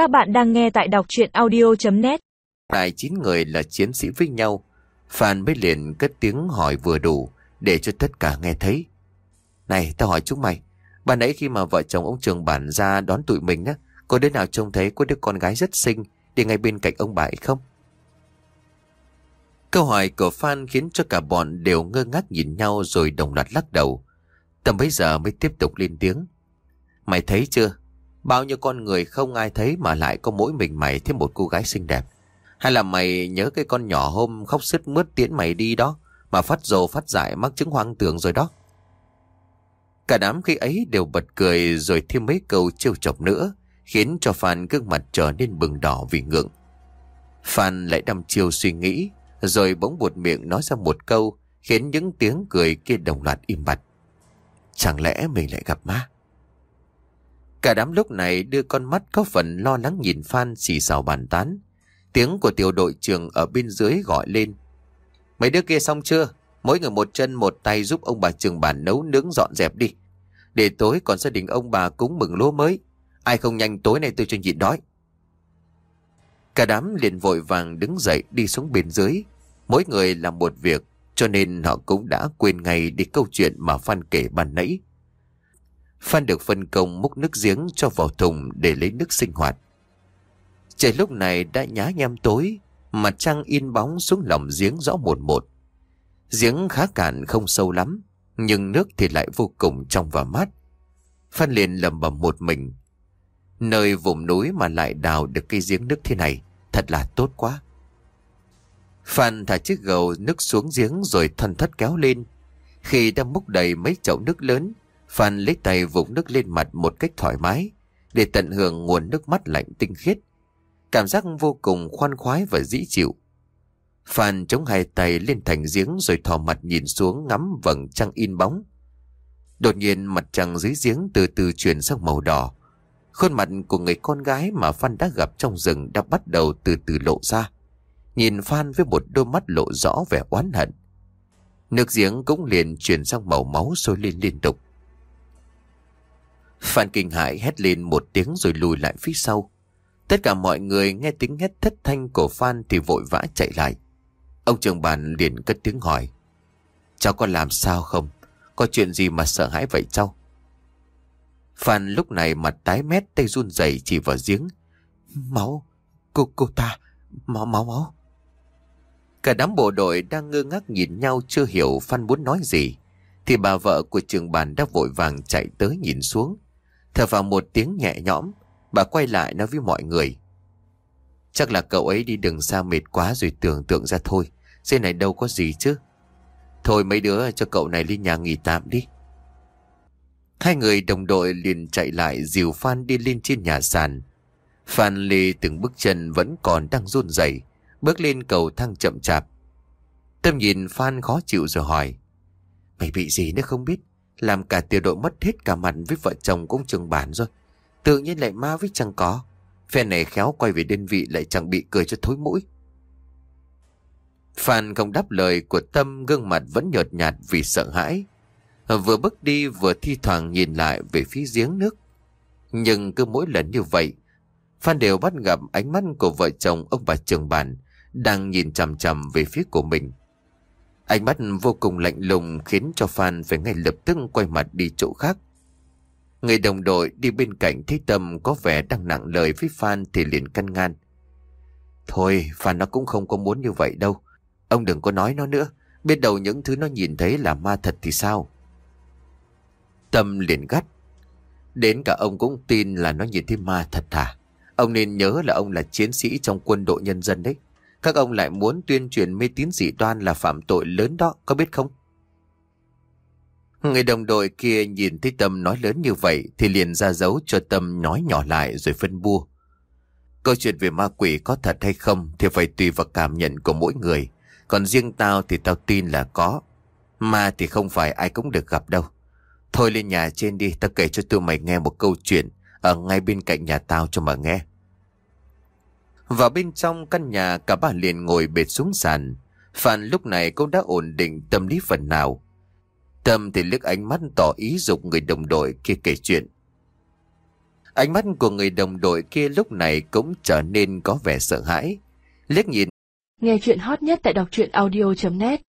Các bạn đang nghe tại đọc chuyện audio.net Tại chín người là chiến sĩ với nhau Phan mới liền cất tiếng hỏi vừa đủ, Để cho tất cả nghe thấy Này, tao hỏi chúng mày, Ban nãy khi mà vợ chồng ông trường bản ra đón tụi mình á, Có đứa nào trông thấy có đứa con gái rất xinh Đi ngay bên cạnh ông bà ấy không Câu hỏi của Phan khiến cho cả bọn đều ngơ ngác nhìn nhau rồi đồng loạt lắc đầu. Tầm bấy giờ mới tiếp tục lên tiếng. Mày thấy chưa? Bao nhiêu con người không ai thấy mà lại có mỗi mình mày thêm một cô gái xinh đẹp. Hay là mày nhớ cái con nhỏ hôm khóc sứt mướt tiễn mày đi đó, mà phát rồ phát dại mắc chứng hoang tưởng rồi đó. Cả đám khi ấy đều bật cười rồi thêm mấy câu trêu chọc nữa, khiến cho Phan gương mặt trở nên bừng đỏ vì ngượng. Phan lại đăm chiêu suy nghĩ, rồi bỗng buột miệng nói ra một câu, khiến những tiếng cười kia đồng loạt im bặt. Chẳng lẽ mình lại gặp ma? Cả đám lúc này đưa con mắt có phần lo lắng nhìn Phan xì xào bàn tán. Tiếng của tiểu đội trưởng ở bên dưới gọi lên. Mấy đứa kia xong chưa? Mỗi người một chân, một tay giúp ông bà trường bản nấu nướng dọn dẹp đi. Để tối còn gia đình ông bà cúng mừng lúa mới. Ai không nhanh tối nay tôi cho nhịn đói. Cả đám liền vội vàng đứng dậy đi xuống bên dưới. Mỗi người làm một việc, cho nên họ cũng đã quên ngay đi câu chuyện mà Phan kể ban nãy. Phan được phân công múc nước giếng cho vào thùng để lấy nước sinh hoạt. Trời lúc này đã nhá nhem tối, mặt trăng in bóng xuống lòng giếng rõ một một. Giếng khá cạn không sâu lắm, nhưng nước thì lại vô cùng trong và mát. Phan liền lầm bầm một mình. Nơi vùng núi mà lại đào được cây giếng nước thế này, thật là tốt quá. Phan thả chiếc gầu nước xuống giếng rồi thân thất kéo lên. Khi đang múc đầy mấy chậu nước lớn, Phan lấy tay vụng nước lên mặt một cách thoải mái, để tận hưởng nguồn nước mắt lạnh tinh khiết. Cảm giác vô cùng khoan khoái và dĩ chịu. Phan chống hai tay lên thành giếng rồi thò mặt nhìn xuống ngắm vầng trăng in bóng. Đột nhiên mặt trăng dưới giếng từ từ chuyển sang màu đỏ. Khuôn mặt của người con gái mà Phan đã gặp trong rừng đã bắt đầu từ từ lộ ra. Nhìn Phan với một đôi mắt lộ rõ vẻ oán hận. Nước giếng cũng liền chuyển sang màu máu sôi lên liên tục. Phan kinh hãi hét lên một tiếng rồi lùi lại phía sau. Tất cả mọi người nghe tiếng hét thất thanh của Phan thì vội vã chạy lại. Ông trường bàn liền cất tiếng hỏi. Cháu có làm sao không? Có chuyện gì mà sợ hãi vậy cháu? Phan lúc này mặt tái mét tay run rẩy chỉ vào giếng. Máu, cô cô ta, máu máu máu. Cả đám bộ đội đang ngơ ngác nhìn nhau chưa hiểu Phan muốn nói gì. Thì bà vợ của trường bàn đã vội vàng chạy tới nhìn xuống. Thở vào một tiếng nhẹ nhõm, bà quay lại nói với mọi người. Chắc là cậu ấy đi đường xa mệt quá rồi tưởng tượng ra thôi. xe này đâu có gì chứ. Thôi mấy đứa cho cậu này lên nhà nghỉ tạm đi. Hai người đồng đội liền chạy lại dìu Phan đi lên trên nhà sàn. Phan Lê từng bước chân vẫn còn đang run rẩy, bước lên cầu thang chậm chạp. Tâm nhìn Phan khó chịu rồi hỏi. Mày bị gì nữa không biết? Làm cả tiểu đội mất hết cả mặt với vợ chồng cũng trường bản rồi. Tự nhiên lại ma với chẳng có. Phe này khéo quay về đơn vị lại chẳng bị cười cho thối mũi. Phan không đáp lời của Tâm gương mặt vẫn nhợt nhạt vì sợ hãi. Vừa bước đi vừa thi thoảng nhìn lại về phía giếng nước. Nhưng cứ mỗi lần như vậy, Phan đều bắt gặp ánh mắt của vợ chồng ông bà trường bản đang nhìn chằm chằm về phía của mình. Ánh mắt vô cùng lạnh lùng khiến cho Phan phải ngay lập tức quay mặt đi chỗ khác. Người đồng đội đi bên cạnh thấy Tâm có vẻ đang nặng lời với Phan thì liền căn ngăn. Thôi, Phan nó cũng không có muốn như vậy đâu. Ông đừng có nói nó nữa. Biết đầu những thứ nó nhìn thấy là ma thật thì sao? Tâm liền gắt. Đến cả ông cũng tin là nó nhìn thấy ma thật hả? Ông nên nhớ là ông là chiến sĩ trong quân đội nhân dân đấy. Các ông lại muốn tuyên truyền mê tín dị đoan là phạm tội lớn đó, có biết không? Người đồng đội kia nhìn thấy Tâm nói lớn như vậy thì liền ra dấu cho Tâm nói nhỏ lại rồi phân bua. Câu chuyện về ma quỷ có thật hay không thì phải tùy vào cảm nhận của mỗi người. Còn riêng tao thì tao tin là có. Ma thì không phải ai cũng được gặp đâu. Thôi lên nhà trên đi, tao kể cho tụi mày nghe một câu chuyện ở ngay bên cạnh nhà tao cho mà nghe. Vào bên trong căn nhà, cả ba liền ngồi bệt xuống sàn. Phan lúc này cũng đã ổn định tâm lý phần nào. Tâm thì liếc ánh mắt tỏ ý dục người đồng đội kia kể chuyện. Ánh mắt của người đồng đội kia lúc này cũng trở nên có vẻ sợ hãi. Liếc nhìn Nghe chuyện hot nhất tại đọc truyện audio.net